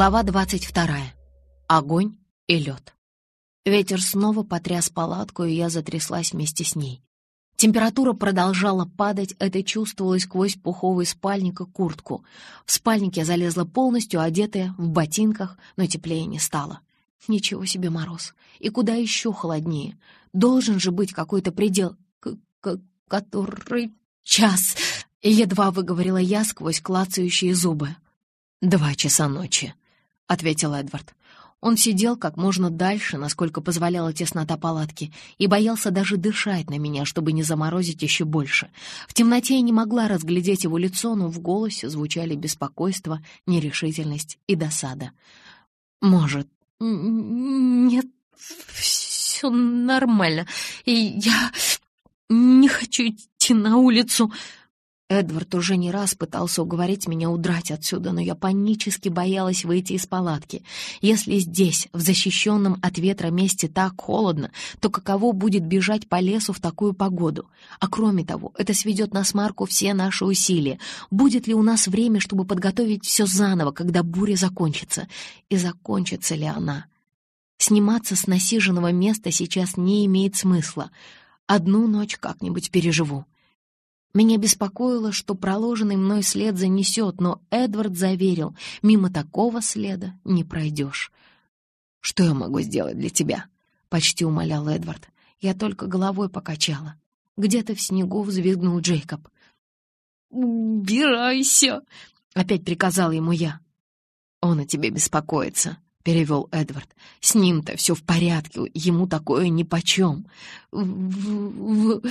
Глава 22. Огонь и лед. Ветер снова потряс палатку, и я затряслась вместе с ней. Температура продолжала падать, это чувствовалось сквозь пуховый спальник и куртку. В спальник я залезла полностью, одетая, в ботинках, но теплее не стало. Ничего себе мороз. И куда еще холоднее? Должен же быть какой-то предел... К -к который час? Едва выговорила я сквозь клацающие зубы. «Два часа ночи», — ответил Эдвард. Он сидел как можно дальше, насколько позволяла теснота палатки, и боялся даже дышать на меня, чтобы не заморозить еще больше. В темноте я не могла разглядеть его лицо, но в голосе звучали беспокойство, нерешительность и досада. «Может, нет, все нормально, и я не хочу идти на улицу», Эдвард уже не раз пытался уговорить меня удрать отсюда, но я панически боялась выйти из палатки. Если здесь, в защищенном от ветра месте, так холодно, то каково будет бежать по лесу в такую погоду? А кроме того, это сведет на смарку все наши усилия. Будет ли у нас время, чтобы подготовить все заново, когда буря закончится? И закончится ли она? Сниматься с насиженного места сейчас не имеет смысла. Одну ночь как-нибудь переживу. Меня беспокоило, что проложенный мной след занесет, но Эдвард заверил, мимо такого следа не пройдешь. «Что я могу сделать для тебя?» — почти умолял Эдвард. Я только головой покачала. Где-то в снегу взвизгнул Джейкоб. «Убирайся!» — опять приказал ему я. «Он о тебе беспокоится», — перевел Эдвард. «С ним-то все в порядке, ему такое нипочем». В, в,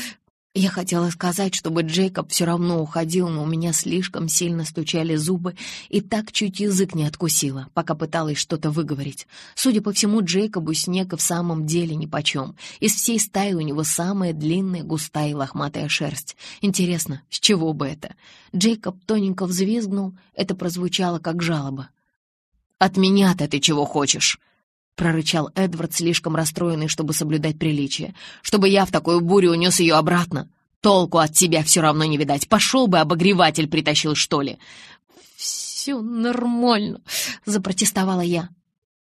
я хотела сказать, чтобы Джейкоб все равно уходил, но у меня слишком сильно стучали зубы, и так чуть язык не откусила, пока пыталась что-то выговорить. Судя по всему, Джейкобу снег в самом деле нипочем. Из всей стаи у него самая длинная, густая и лохматая шерсть. Интересно, с чего бы это? Джейкоб тоненько взвизгнул, это прозвучало как жалоба. «От меня-то ты чего хочешь?» Прорычал Эдвард, слишком расстроенный, чтобы соблюдать приличие. «Чтобы я в такую бурю унес ее обратно? Толку от тебя все равно не видать. Пошел бы, обогреватель притащил, что ли?» «Все нормально», — запротестовала я.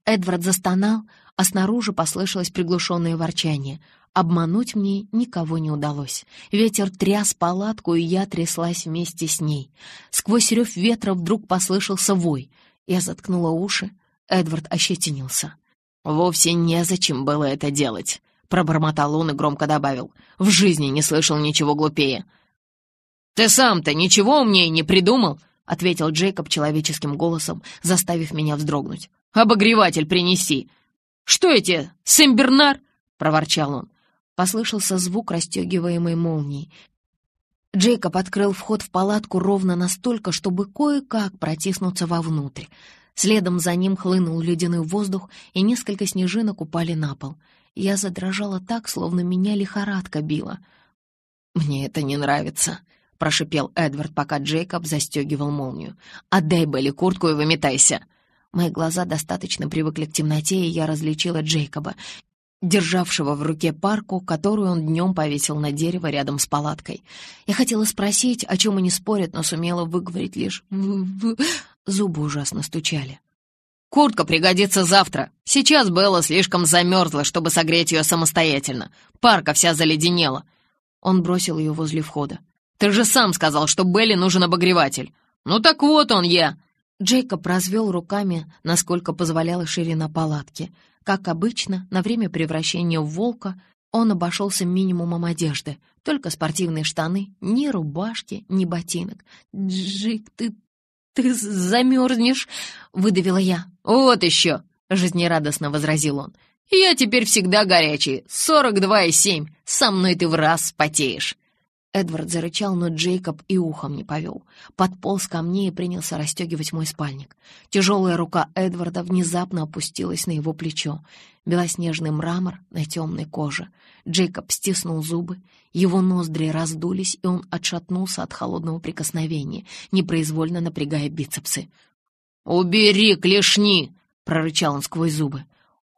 Эдвард застонал, а снаружи послышалось приглушенное ворчание. Обмануть мне никого не удалось. Ветер тряс палатку, и я тряслась вместе с ней. Сквозь рев ветра вдруг послышался вой. Я заткнула уши. Эдвард ощетинился. «Вовсе незачем было это делать», — пробормотал он и громко добавил. «В жизни не слышал ничего глупее». «Ты сам-то ничего умнее не придумал?» — ответил Джейкоб человеческим голосом, заставив меня вздрогнуть. «Обогреватель принеси!» «Что эти, Сэмбернар?» — проворчал он. Послышался звук расстегиваемой молнии. Джейкоб открыл вход в палатку ровно настолько, чтобы кое-как протиснуться вовнутрь. Следом за ним хлынул ледяной воздух, и несколько снежинок упали на пол. Я задрожала так, словно меня лихорадка била. «Мне это не нравится», — прошипел Эдвард, пока Джейкоб застегивал молнию. «Отдай Белли куртку и выметайся». Мои глаза достаточно привыкли к темноте, и я различила Джейкоба, державшего в руке парку, которую он днем повесил на дерево рядом с палаткой. Я хотела спросить, о чем они спорят, но сумела выговорить лишь Зубы ужасно стучали. «Куртка пригодится завтра. Сейчас Белла слишком замерзла, чтобы согреть ее самостоятельно. Парка вся заледенела». Он бросил ее возле входа. «Ты же сам сказал, что Белли нужен обогреватель. Ну так вот он я!» Джейкоб развел руками, насколько позволяла ширина палатки. Как обычно, на время превращения в волка он обошелся минимумом одежды. Только спортивные штаны, ни рубашки, ни ботинок. «Джейк, ты «Ты замерзнешь!» — выдавила я. «Вот еще!» — жизнерадостно возразил он. «Я теперь всегда горячий, сорок два и семь. Со мной ты в раз потеешь!» Эдвард зарычал, но Джейкоб и ухом не повел. Подполз ко мне и принялся расстегивать мой спальник. Тяжелая рука Эдварда внезапно опустилась на его плечо. Белоснежный мрамор на темной коже. Джейкоб стиснул зубы, его ноздри раздулись, и он отшатнулся от холодного прикосновения, непроизвольно напрягая бицепсы. «Убери клешни!» — прорычал он сквозь зубы.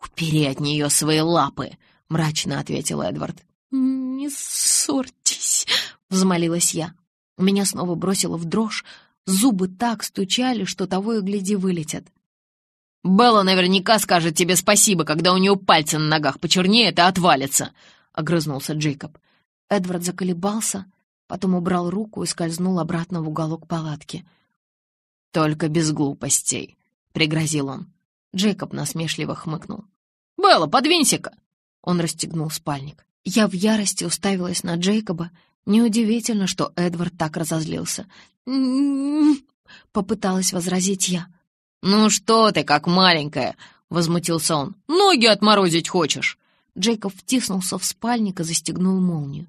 «Убери от нее свои лапы!» — мрачно ответил Эдвард. «Не ссорьтесь!» — взмолилась я. Меня снова бросило в дрожь. Зубы так стучали, что того и гляди вылетят. Белла наверняка скажет тебе спасибо, когда у нее пальцы на ногах почернеют и отвалятся», — огрызнулся Джейкоб. Эдвард заколебался, потом убрал руку и скользнул обратно в уголок палатки. «Только без глупостей», — пригрозил он. Джейкоб насмешливо хмыкнул. «Белла, подвинься-ка!» Он расстегнул спальник. Я в ярости уставилась на Джейкоба. Неудивительно, что Эдвард так разозлился. Попыталась возразить я. «Ну что ты, как маленькая!» — возмутился он. «Ноги отморозить хочешь?» Джейкоб втиснулся в спальник и застегнул молнию.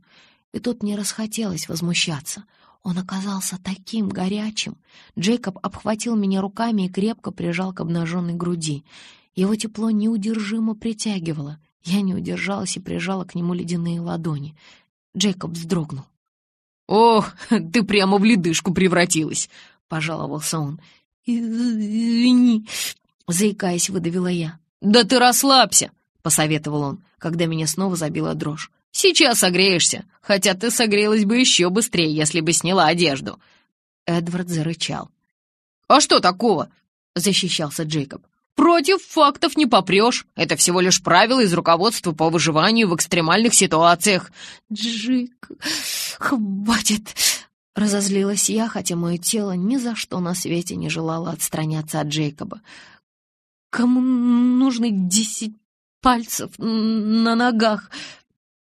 И тут не расхотелось возмущаться. Он оказался таким горячим. Джейкоб обхватил меня руками и крепко прижал к обнаженной груди. Его тепло неудержимо притягивало. Я не удержалась и прижала к нему ледяные ладони. Джейкоб вздрогнул. «Ох, ты прямо в ледышку превратилась!» — пожаловался он. «Извини», — заикаясь, выдавила я. «Да ты расслабься!» — посоветовал он, когда меня снова забила дрожь. «Сейчас согреешься, хотя ты согрелась бы еще быстрее, если бы сняла одежду». Эдвард зарычал. «А что такого?» — защищался Джейкоб. «Против фактов не попрешь. Это всего лишь правило из руководства по выживанию в экстремальных ситуациях». «Джик, хватит!» Разозлилась я, хотя мое тело ни за что на свете не желало отстраняться от Джейкоба. «Кому нужны десять пальцев на ногах?»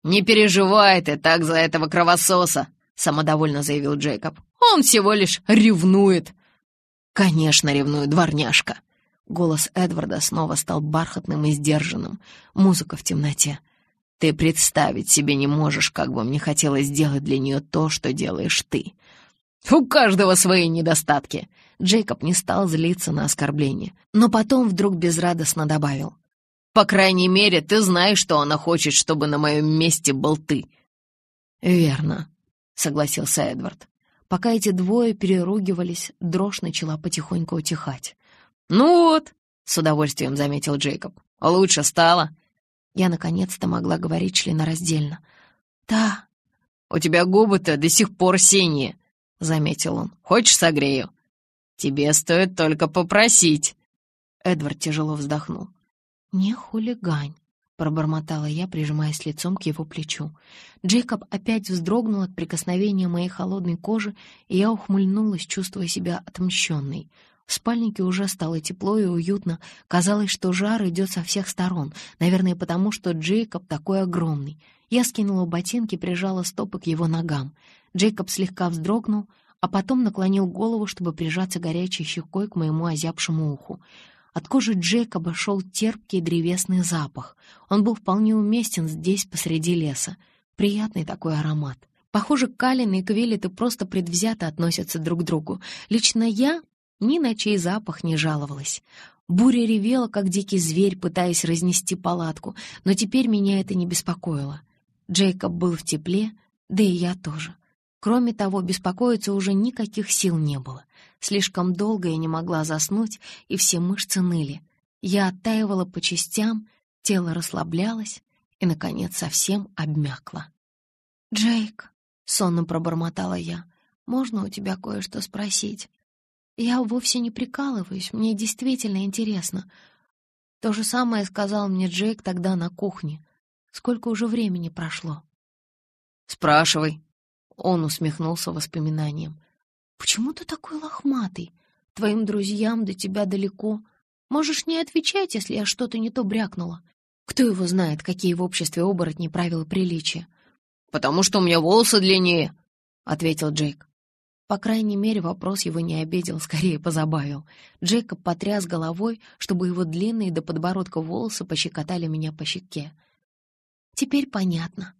«Не переживай ты так за этого кровососа», — самодовольно заявил Джейкоб. «Он всего лишь ревнует». «Конечно, ревнует дворняжка». Голос Эдварда снова стал бархатным и сдержанным. Музыка в темноте. «Ты представить себе не можешь, как бы мне хотелось сделать для нее то, что делаешь ты. У каждого свои недостатки». Джейкоб не стал злиться на оскорбление, но потом вдруг безрадостно добавил. По крайней мере, ты знаешь, что она хочет, чтобы на моем месте был ты». «Верно», — согласился Эдвард. Пока эти двое переругивались, дрожь начала потихоньку утихать. «Ну вот», — с удовольствием заметил Джейкоб, — «лучше стало». Я наконец-то могла говорить членораздельно. «Да». «У тебя губы-то до сих пор синие», — заметил он. «Хочешь, согрею?» «Тебе стоит только попросить». Эдвард тяжело вздохнул. «Не хулигань», — пробормотала я, прижимаясь лицом к его плечу. Джейкоб опять вздрогнул от прикосновения моей холодной кожи, и я ухмыльнулась, чувствуя себя отмщенной. В спальнике уже стало тепло и уютно. Казалось, что жар идет со всех сторон, наверное, потому что Джейкоб такой огромный. Я скинула ботинки, прижала стопы к его ногам. Джейкоб слегка вздрогнул, а потом наклонил голову, чтобы прижаться горячей щекой к моему озябшему уху. От кожи Джейкоба шел терпкий древесный запах. Он был вполне уместен здесь, посреди леса. Приятный такой аромат. Похоже, Калин и Квиллеты просто предвзято относятся друг к другу. Лично я ни на чей запах не жаловалась. Буря ревела, как дикий зверь, пытаясь разнести палатку, но теперь меня это не беспокоило. Джейкоб был в тепле, да и я тоже. Кроме того, беспокоиться уже никаких сил не было. Слишком долго я не могла заснуть, и все мышцы ныли. Я оттаивала по частям, тело расслаблялось и, наконец, совсем обмякло. «Джейк», — сонно пробормотала я, — «можно у тебя кое-что спросить? Я вовсе не прикалываюсь, мне действительно интересно». То же самое сказал мне Джейк тогда на кухне. Сколько уже времени прошло? «Спрашивай», он усмехнулся воспоминанием. «Почему ты такой лохматый? Твоим друзьям до тебя далеко. Можешь не отвечать, если я что-то не то брякнула. Кто его знает, какие в обществе оборотни правила приличия?» «Потому что у меня волосы длиннее», — ответил Джейк. По крайней мере, вопрос его не обидел, скорее позабавил. Джейкоб потряс головой, чтобы его длинные до подбородка волосы пощекотали меня по щеке. «Теперь понятно.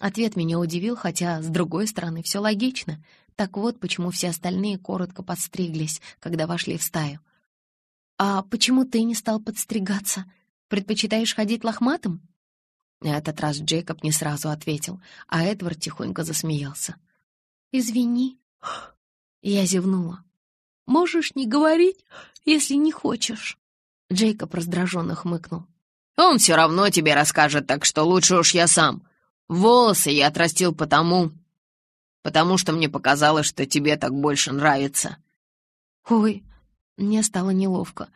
Ответ меня удивил, хотя, с другой стороны, все логично. Так вот, почему все остальные коротко подстриглись, когда вошли в стаю. «А почему ты не стал подстригаться? Предпочитаешь ходить лохматым?» На этот раз Джейкоб не сразу ответил, а Эдвард тихонько засмеялся. «Извини». Я зевнула. «Можешь не говорить, если не хочешь». Джейкоб раздраженно хмыкнул. «Он все равно тебе расскажет, так что лучше уж я сам. Волосы я отрастил потому... Потому что мне показалось, что тебе так больше нравится. Ой, мне стало неловко.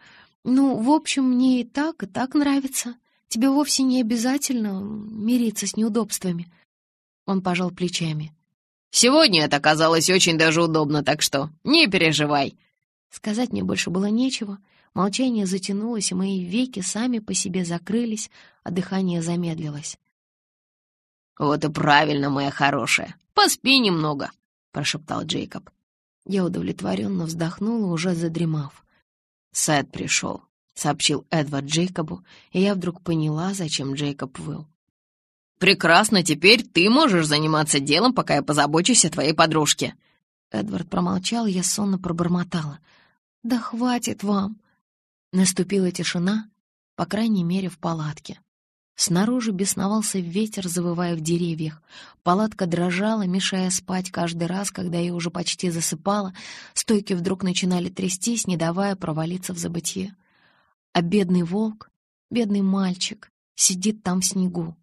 «Ну, в общем, мне и так, и так нравится. Тебе вовсе не обязательно мириться с неудобствами». Он пожал плечами. «Сегодня это оказалось очень даже удобно, так что не переживай». Сказать мне больше было нечего. Молчание затянулось, и мои веки сами по себе закрылись, а дыхание замедлилось. «Вот и правильно, моя хорошая. Поспи немного», — прошептал Джейкоб. Я удовлетворенно вздохнула, уже задремав. «Сет пришел», — сообщил Эдвард Джейкобу, и я вдруг поняла, зачем Джейкоб выл. «Прекрасно, теперь ты можешь заниматься делом, пока я позабочусь о твоей подружке». Эдвард промолчал, я сонно пробормотала. «Да хватит вам!» Наступила тишина, по крайней мере, в палатке. Снаружи бесновался ветер, завывая в деревьях. Палатка дрожала, мешая спать каждый раз, когда я уже почти засыпала. Стойки вдруг начинали трястись, не давая провалиться в забытье. А бедный волк, бедный мальчик, сидит там в снегу.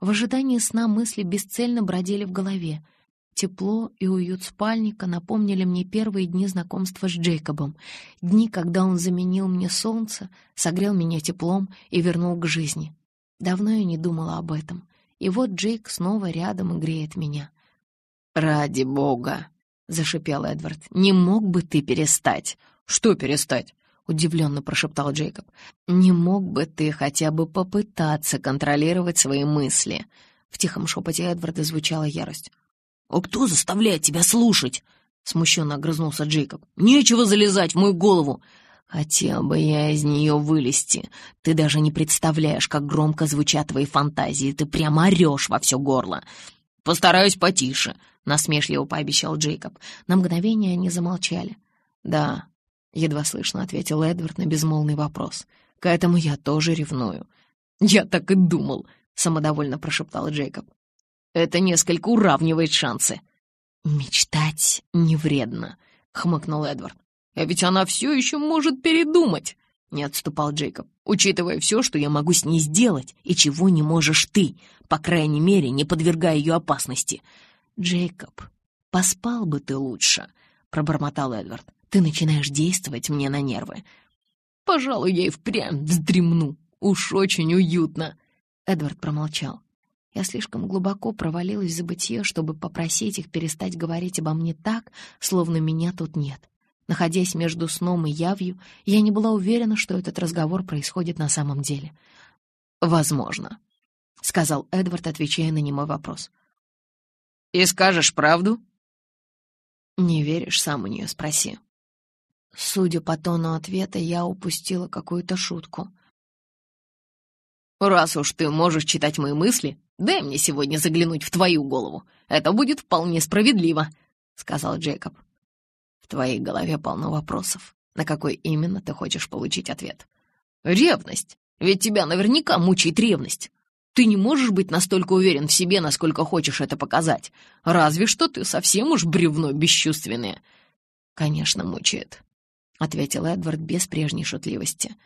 В ожидании сна мысли бесцельно бродили в голове. Тепло и уют спальника напомнили мне первые дни знакомства с Джейкобом. Дни, когда он заменил мне солнце, согрел меня теплом и вернул к жизни. Давно я не думала об этом. И вот Джейк снова рядом и греет меня. «Ради бога!» — зашипел Эдвард. «Не мог бы ты перестать?» «Что перестать?» — удивленно прошептал Джейкоб. «Не мог бы ты хотя бы попытаться контролировать свои мысли?» В тихом шепоте Эдварда звучала ярость. «А кто заставляет тебя слушать?» — смущенно огрызнулся Джейкоб. «Нечего залезать в мою голову. Хотел бы я из нее вылезти. Ты даже не представляешь, как громко звучат твои фантазии. Ты прямо орешь во все горло. Постараюсь потише, — насмешливо пообещал Джейкоб. На мгновение они замолчали. Да, — едва слышно ответил Эдвард на безмолвный вопрос. К этому я тоже ревную. Я так и думал, — самодовольно прошептал Джейкоб. Это несколько уравнивает шансы. «Мечтать не вредно», — хмыкнул Эдвард. А ведь она все еще может передумать, — не отступал Джейкоб, учитывая все, что я могу с ней сделать, и чего не можешь ты, по крайней мере, не подвергая ее опасности. Джейкоб, поспал бы ты лучше, — пробормотал Эдвард. Ты начинаешь действовать мне на нервы. Пожалуй, я и впрямь вздремну. Уж очень уютно. Эдвард промолчал. Я слишком глубоко провалилась в забытье, чтобы попросить их перестать говорить обо мне так, словно меня тут нет. Находясь между сном и явью, я не была уверена, что этот разговор происходит на самом деле. «Возможно», — сказал Эдвард, отвечая на немой вопрос. «И скажешь правду?» «Не веришь, сам у нее спроси». Судя по тону ответа, я упустила какую-то шутку. «Раз уж ты можешь читать мои мысли, дай мне сегодня заглянуть в твою голову. Это будет вполне справедливо», — сказал Джейкоб твоей голове полно вопросов. На какой именно ты хочешь получить ответ? Ревность. Ведь тебя наверняка мучает ревность. Ты не можешь быть настолько уверен в себе, насколько хочешь это показать. Разве что ты совсем уж бревно бесчувственное. Конечно, мучает, — ответил Эдвард без прежней шутливости.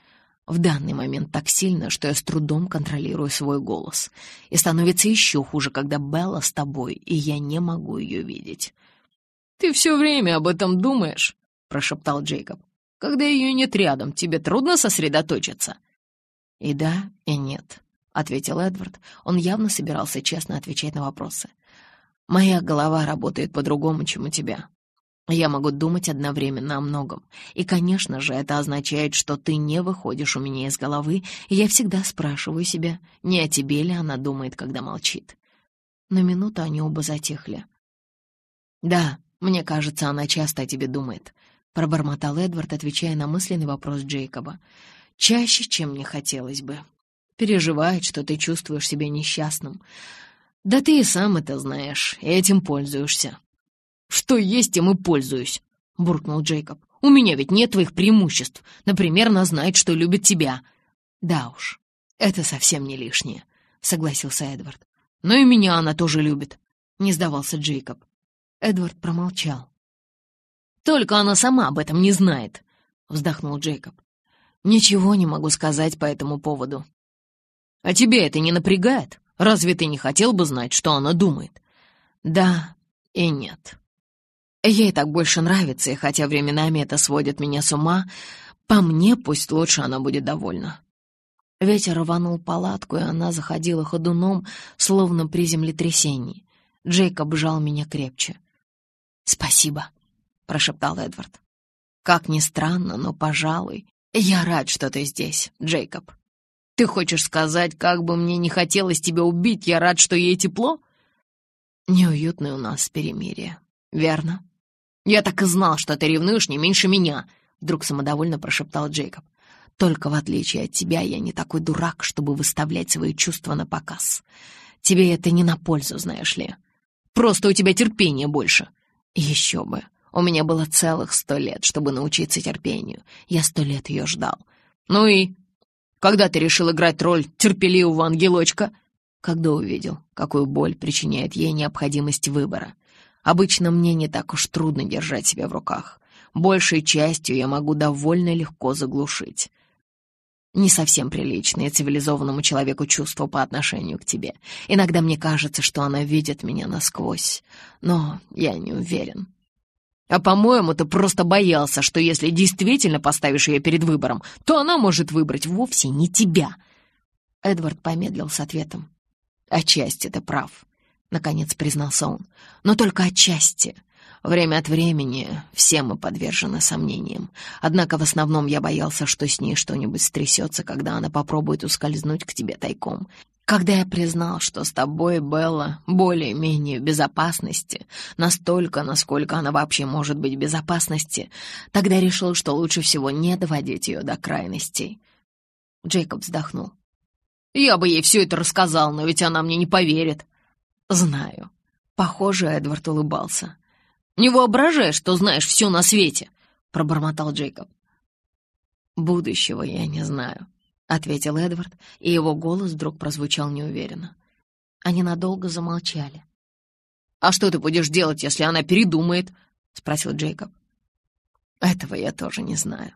В данный момент так сильно, что я с трудом контролирую свой голос. И становится еще хуже, когда Белла с тобой, и я не могу ее видеть. «Ты все время об этом думаешь», — прошептал Джейкоб. «Когда ее нет рядом, тебе трудно сосредоточиться?» «И да, и нет», — ответил Эдвард. Он явно собирался честно отвечать на вопросы. «Моя голова работает по-другому, чем у тебя. Я могу думать одновременно о многом. И, конечно же, это означает, что ты не выходишь у меня из головы, и я всегда спрашиваю себя, не о тебе ли она думает, когда молчит». На минуту они оба затихли. «Да, «Мне кажется, она часто о тебе думает», — пробормотал Эдвард, отвечая на мысленный вопрос Джейкоба. «Чаще, чем мне хотелось бы. Переживает, что ты чувствуешь себя несчастным. Да ты и сам это знаешь, и этим пользуешься». «Что есть, тем и пользуюсь», — буркнул Джейкоб. «У меня ведь нет твоих преимуществ. Например, она знает, что любит тебя». «Да уж, это совсем не лишнее», — согласился Эдвард. «Но и меня она тоже любит», — не сдавался Джейкоб. Эдвард промолчал. «Только она сама об этом не знает», — вздохнул Джейкоб. «Ничего не могу сказать по этому поводу». «А тебя это не напрягает? Разве ты не хотел бы знать, что она думает?» «Да и нет. Ей так больше нравится, и хотя временами это сводит меня с ума, По мне, пусть лучше она будет довольна. Ветер рванул палатку, и она заходила ходуном, словно при землетрясении. Джейкоб жал меня крепче. «Спасибо», — прошептал Эдвард. «Как ни странно, но, пожалуй, я рад, что ты здесь, Джейкоб. Ты хочешь сказать, как бы мне не хотелось тебя убить, я рад, что ей тепло?» «Неуютное у нас перемирие, верно?» «Я так и знал, что ты ревнуешь не меньше меня», — вдруг самодовольно прошептал Джейкоб. «Только в отличие от тебя я не такой дурак, чтобы выставлять свои чувства на показ. Тебе это не на пользу, знаешь ли. Просто у тебя терпения больше». «Еще бы. У меня было целых сто лет, чтобы научиться терпению. Я сто лет ее ждал. Ну и когда ты решил играть роль терпеливого ангелочка?» «Когда увидел, какую боль причиняет ей необходимость выбора. Обычно мне не так уж трудно держать себя в руках. Большей частью я могу довольно легко заглушить. Не совсем приличное цивилизованному человеку чувство по отношению к тебе. Иногда мне кажется, что она видит меня насквозь, но я не уверен. А, по-моему, ты просто боялся, что если действительно поставишь ее перед выбором, то она может выбрать вовсе не тебя. Эдвард помедлил с ответом. Отчасти ты прав. — наконец признался он. «Но только отчасти. Время от времени все мы подвержены сомнениям. Однако в основном я боялся, что с ней что-нибудь стрясется, когда она попробует ускользнуть к тебе тайком. Когда я признал, что с тобой Белла более-менее в безопасности, настолько, насколько она вообще может быть в безопасности, тогда решил, что лучше всего не доводить ее до крайностей». Джейкоб вздохнул. «Я бы ей все это рассказал, но ведь она мне не поверит». «Знаю». Похоже, Эдвард улыбался. «Не воображай, что знаешь все на свете», — пробормотал Джейкоб. «Будущего я не знаю», — ответил Эдвард, и его голос вдруг прозвучал неуверенно. Они надолго замолчали. «А что ты будешь делать, если она передумает?» — спросил Джейкоб. «Этого я тоже не знаю».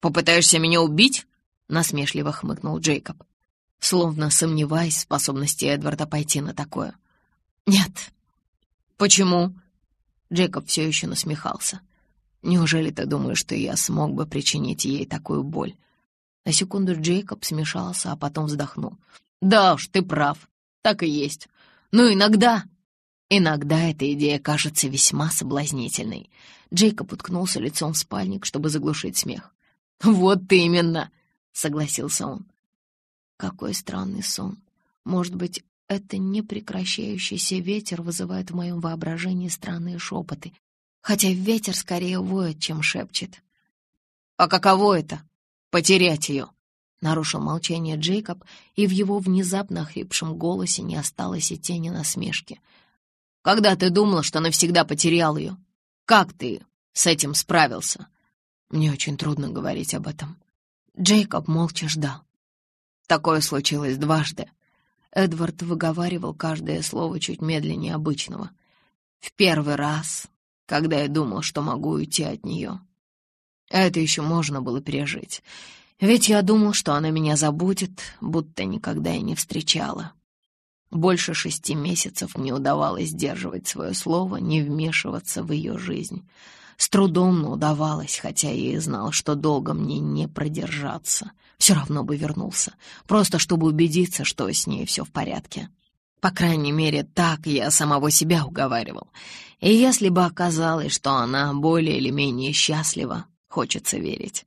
«Попытаешься меня убить?» — насмешливо хмыкнул Джейкоб, словно сомневаясь в способности Эдварда пойти на такое. «Нет». «Почему?» Джейкоб все еще насмехался. «Неужели ты думаешь, что я смог бы причинить ей такую боль?» На секунду Джейкоб смешался, а потом вздохнул. «Да уж, ты прав. Так и есть. Но иногда...» Иногда эта идея кажется весьма соблазнительной. Джейкоб уткнулся лицом в спальник, чтобы заглушить смех. «Вот именно!» — согласился он. Какой странный сон. Может быть, это непрекращающийся ветер вызывает в моем воображении странные шепоты, хотя ветер скорее воет, чем шепчет. «А каково это? Потерять ее?» Нарушил молчание Джейкоб, и в его внезапно охрипшем голосе не осталось и тени насмешки. «Когда ты думал, что навсегда потерял ее? Как ты с этим справился?» Мне очень трудно говорить об этом. Джейкоб молча ждал. Такое случилось дважды. Эдвард выговаривал каждое слово чуть медленнее обычного. В первый раз, когда я думал, что могу уйти от нее. Это еще можно было пережить. Ведь я думал, что она меня забудет, будто никогда и не встречала. Больше шести месяцев мне удавалось сдерживать свое слово, не вмешиваться в ее жизнь. С трудом, но удавалось, хотя я и знал, что долго мне не продержаться. Все равно бы вернулся, просто чтобы убедиться, что с ней все в порядке. По крайней мере, так я самого себя уговаривал. И если бы оказалось, что она более или менее счастлива, хочется верить,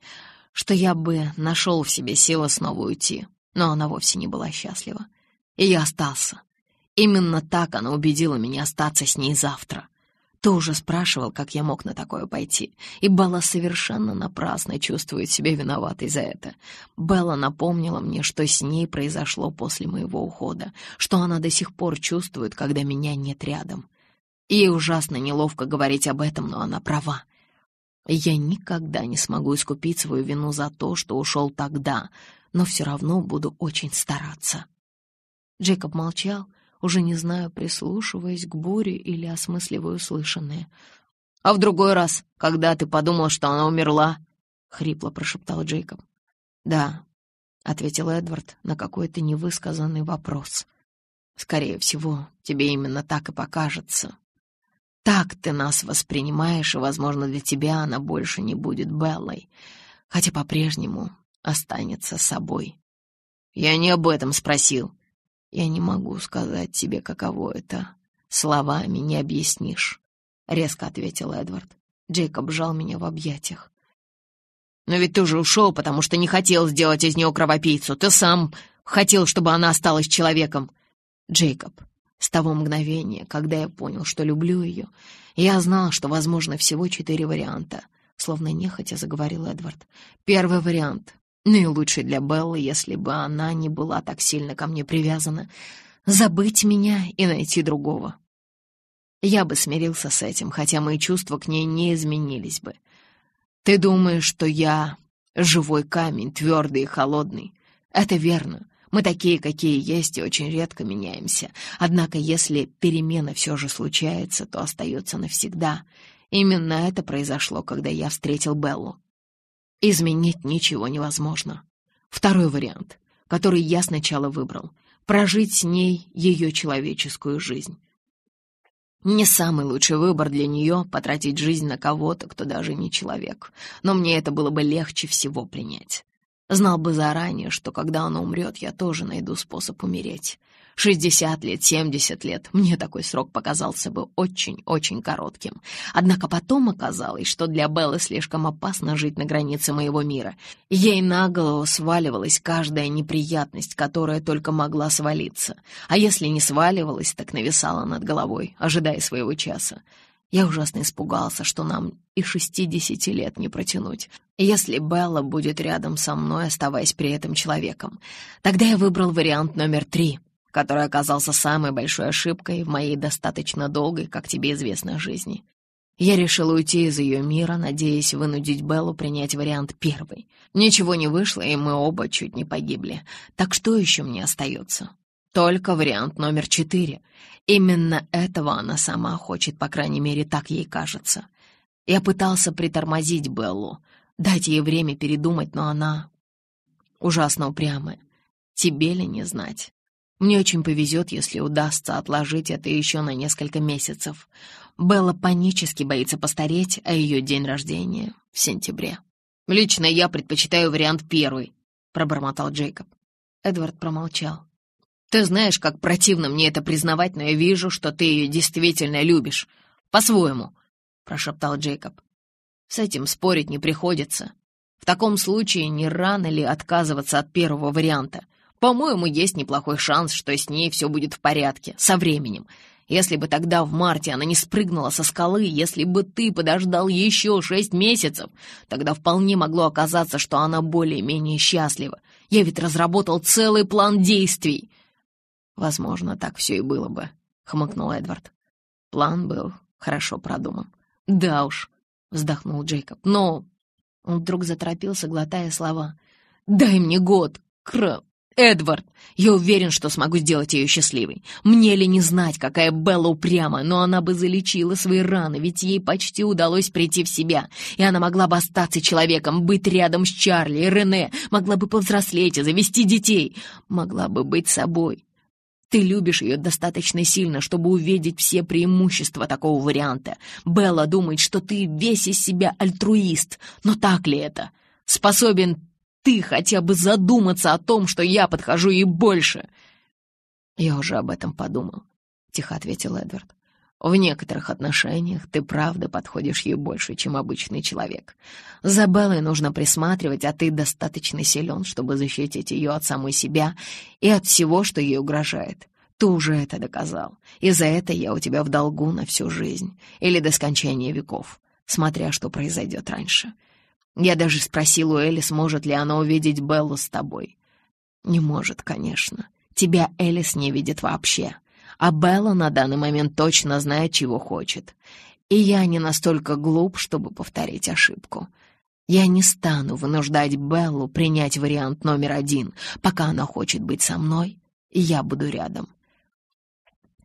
что я бы нашел в себе силы снова уйти. Но она вовсе не была счастлива. И я остался. Именно так она убедила меня остаться с ней завтра. Ты уже спрашивал, как я мог на такое пойти, и Белла совершенно напрасно чувствует себя виноватой за это. Белла напомнила мне, что с ней произошло после моего ухода, что она до сих пор чувствует, когда меня нет рядом. Ей ужасно неловко говорить об этом, но она права. Я никогда не смогу искупить свою вину за то, что ушел тогда, но все равно буду очень стараться. Джейкоб молчал, уже не знаю, прислушиваясь к буре или осмысливая услышанное. «А в другой раз, когда ты подумал, что она умерла?» — хрипло прошептал Джейкоб. «Да», — ответил Эдвард на какой-то невысказанный вопрос. «Скорее всего, тебе именно так и покажется. Так ты нас воспринимаешь, и, возможно, для тебя она больше не будет Беллой. хотя по-прежнему останется собой. Я не об этом спросил. Я не могу сказать тебе, каково это. Словами не объяснишь, — резко ответил Эдвард. Джейкоб жал меня в объятиях. «Но ведь ты уже ушел, потому что не хотел сделать из нее кровопийцу. Ты сам хотел, чтобы она осталась человеком». «Джейкоб, с того мгновения, когда я понял, что люблю ее, я знал, что возможно всего четыре варианта», — словно нехотя заговорил Эдвард. «Первый вариант наилучший для Беллы, если бы она не была так сильно ко мне привязана, забыть меня и найти другого. Я бы смирился с этим, хотя мои чувства к ней не изменились бы. Ты думаешь, что я живой камень, твердый и холодный? Это верно. Мы такие, какие есть, и очень редко меняемся. Однако, если перемена все же случается, то остается навсегда. Именно это произошло, когда я встретил Беллу. Изменить ничего невозможно. Второй вариант, который я сначала выбрал — прожить с ней ее человеческую жизнь. Не самый лучший выбор для нее — потратить жизнь на кого-то, кто даже не человек. Но мне это было бы легче всего принять. Знал бы заранее, что когда она умрет, я тоже найду способ умереть. Шестьдесят лет, семьдесят лет. Мне такой срок показался бы очень-очень коротким. Однако потом оказалось, что для Беллы слишком опасно жить на границе моего мира. Ей на голову сваливалась каждая неприятность, которая только могла свалиться. А если не сваливалась, так нависала над головой, ожидая своего часа. Я ужасно испугался, что нам и шестидесяти лет не протянуть, если Белла будет рядом со мной, оставаясь при этом человеком. Тогда я выбрал вариант номер три — который оказался самой большой ошибкой в моей достаточно долгой, как тебе известно, жизни. Я решил уйти из ее мира, надеясь вынудить Беллу принять вариант первый. Ничего не вышло, и мы оба чуть не погибли. Так что еще мне остается? Только вариант номер четыре. Именно этого она сама хочет, по крайней мере, так ей кажется. Я пытался притормозить Беллу, дать ей время передумать, но она ужасно упрямая. Тебе ли не знать? Мне очень повезет, если удастся отложить это еще на несколько месяцев. Белла панически боится постареть, а ее день рождения в сентябре. «Лично я предпочитаю вариант первый», — пробормотал Джейкоб. Эдвард промолчал. «Ты знаешь, как противно мне это признавать, но я вижу, что ты ее действительно любишь. По-своему», — прошептал Джейкоб. «С этим спорить не приходится. В таком случае не рано ли отказываться от первого варианта? По-моему, есть неплохой шанс, что с ней все будет в порядке, со временем. Если бы тогда в марте она не спрыгнула со скалы, если бы ты подождал еще шесть месяцев, тогда вполне могло оказаться, что она более-менее счастлива. Я ведь разработал целый план действий. Возможно, так все и было бы, — хмыкнул Эдвард. План был хорошо продуман. Да уж, — вздохнул Джейкоб, но... Он вдруг заторопился, глотая слова. «Дай мне год, Кра... Эдвард, я уверен, что смогу сделать ее счастливой. Мне ли не знать, какая Белла упряма, но она бы залечила свои раны, ведь ей почти удалось прийти в себя, и она могла бы остаться человеком, быть рядом с Чарли и Рене, могла бы повзрослеть и завести детей, могла бы быть собой. Ты любишь ее достаточно сильно, чтобы увидеть все преимущества такого варианта. Белла думает, что ты весь из себя альтруист, но так ли это? Способен ты хотя бы задуматься о том, что я подхожу ей больше!» «Я уже об этом подумал», — тихо ответил Эдвард. «В некоторых отношениях ты правда подходишь ей больше, чем обычный человек. За Беллой нужно присматривать, а ты достаточно силен, чтобы защитить ее от самой себя и от всего, что ей угрожает. Ты уже это доказал, и за это я у тебя в долгу на всю жизнь или до скончания веков, смотря что произойдет раньше. Я даже спросил у Элис, может ли она увидеть Беллу с тобой. Не может, конечно. Тебя Элис не видит вообще. А Белла на данный момент точно знает, чего хочет. И я не настолько глуп, чтобы повторить ошибку. Я не стану вынуждать Беллу принять вариант номер один. Пока она хочет быть со мной, я буду рядом.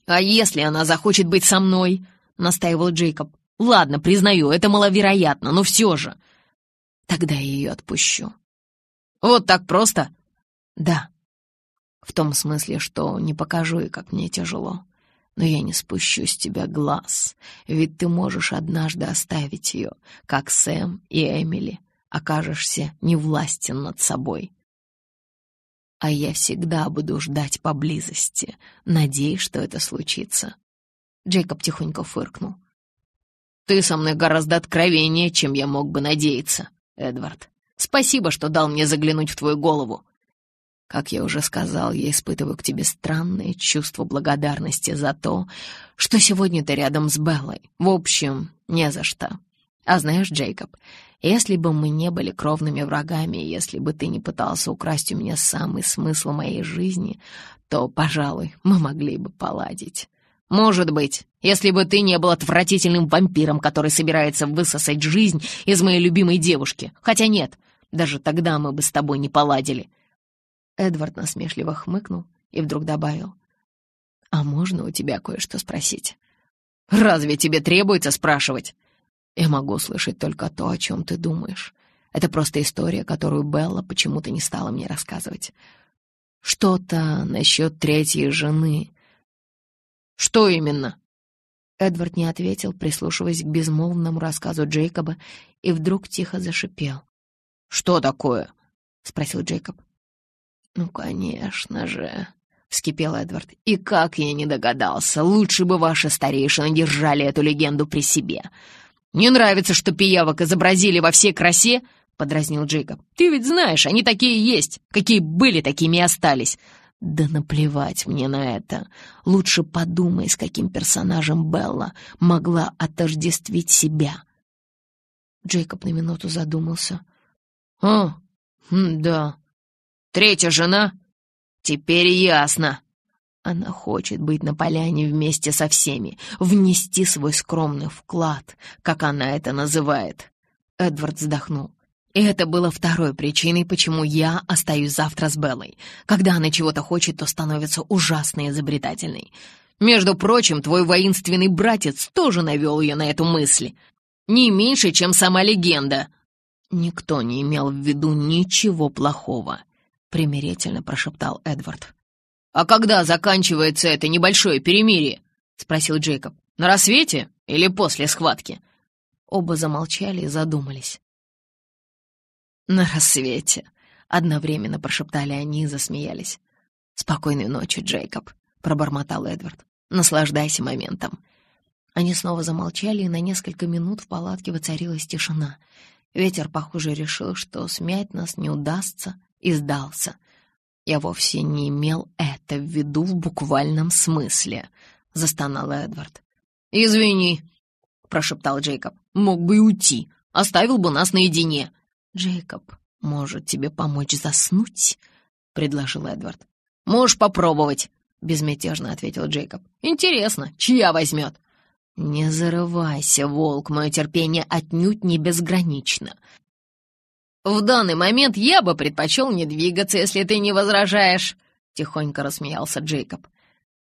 «А если она захочет быть со мной?» — настаивал Джейкоб. «Ладно, признаю, это маловероятно, но все же...» Тогда я ее отпущу. Вот так просто? Да. В том смысле, что не покажу ей, как мне тяжело. Но я не спущу с тебя глаз, ведь ты можешь однажды оставить ее, как Сэм и Эмили. окажешься невластен над собой. А я всегда буду ждать поблизости, надеясь, что это случится. Джейкоб тихонько фыркнул. «Ты со мной гораздо откровеннее, чем я мог бы надеяться, Эдвард. Спасибо, что дал мне заглянуть в твою голову. Как я уже сказал, я испытываю к тебе странное чувство благодарности за то, что сегодня ты рядом с Беллой. В общем, не за что. А знаешь, Джейкоб, если бы мы не были кровными врагами, если бы ты не пытался украсть у меня самый смысл моей жизни, то, пожалуй, мы могли бы поладить. Может быть, если бы ты не был отвратительным вампиром, который собирается высосать жизнь из моей любимой девушки. Хотя нет, даже тогда мы бы с тобой не поладили. Эдвард насмешливо хмыкнул и вдруг добавил. «А можно у тебя кое-что спросить?» «Разве тебе требуется спрашивать?» «Я могу слышать только то, о чем ты думаешь. Это просто история, которую Белла почему-то не стала мне рассказывать. Что-то насчет третьей жены». «Что именно?» Эдвард не ответил, прислушиваясь к безмолвному рассказу Джейкоба, и вдруг тихо зашипел. «Что такое?» — спросил Джейкоб. «Ну, конечно же», — вскипел Эдвард. «И как я не догадался, лучше бы ваши старейшины держали эту легенду при себе. Не нравится, что пиявок изобразили во всей красе?» — подразнил Джейкоб. «Ты ведь знаешь, они такие есть. Какие были, такими и остались. Да наплевать мне на это. Лучше подумай, с каким персонажем Белла могла отождествить себя». Джейкоб на минуту задумался. «О, хм, да, Третья жена? Теперь ясно. Она хочет быть на поляне вместе со всеми, внести свой скромный вклад, как она это называет. Эдвард вздохнул. И это было второй причиной, почему я остаюсь завтра с Беллой. Когда она чего-то хочет, то становится ужасно изобретательной. Между прочим, твой воинственный братец тоже навел ее на эту мысль. Не меньше, чем сама легенда. Никто не имел в виду ничего плохого. — примирительно прошептал Эдвард. «А когда заканчивается это небольшое перемирие?» — спросил Джейкоб. «На рассвете или после схватки?» Оба замолчали и задумались. «На рассвете», — одновременно прошептали они и засмеялись. «Спокойной ночи, Джейкоб», — пробормотал Эдвард. «Наслаждайся моментом». Они снова замолчали, и на несколько минут в палатке воцарилась тишина. Ветер, похоже, решил, что смять нас не удастся, и сдался. Я вовсе не имел это в виду в буквальном смысле, — застонал Эдвард. «Извини», — прошептал Джейкоб. «Мог бы и уйти, оставил бы нас наедине». «Джейкоб, может тебе помочь заснуть?» — предложил Эдвард. «Можешь попробовать», — безмятежно ответил Джейкоб. «Интересно, чья возьмет?» «Не зарывайся, волк, мое терпение отнюдь не безгранично. «В данный момент я бы предпочел не двигаться, если ты не возражаешь», — тихонько рассмеялся Джейкоб.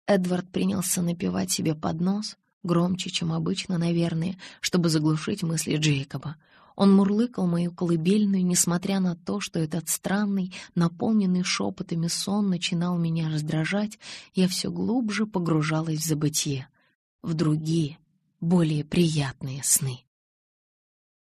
Эдвард принялся напевать себе под нос, громче, чем обычно, наверное, чтобы заглушить мысли Джейкоба. Он мурлыкал мою колыбельную, несмотря на то, что этот странный, наполненный шепотами сон начинал меня раздражать, я все глубже погружалась в забытье, в другие, более приятные сны.